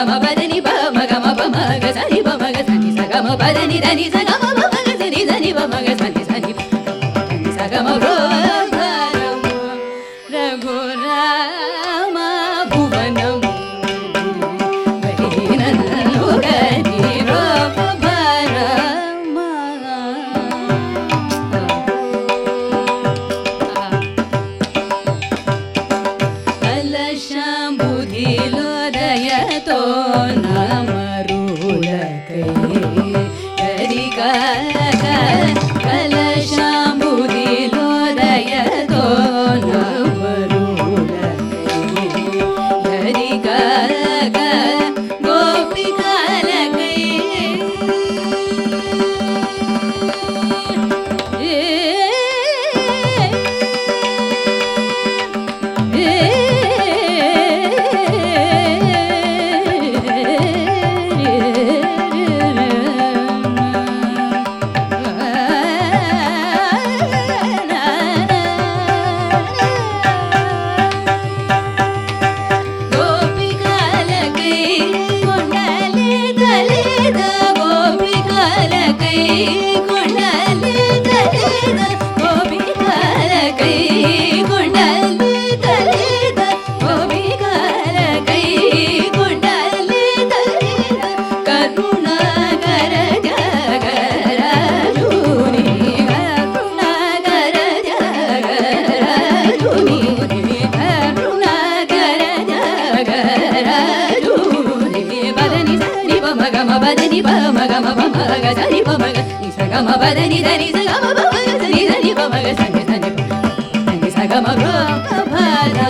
సని బమగమ పదని బమగమ బమగ సని బమగ సని సగమ పదని దని సగమ బమగ సని సని బమగ సని సని సని సగమ రోభరమ ko ni ba ma ga ma ba da ni ba ma ba ma ga sa ga ma ba da ni sa ga ma ba ga da ni ba ma sa ga da ni ni sa ga ma ba ba da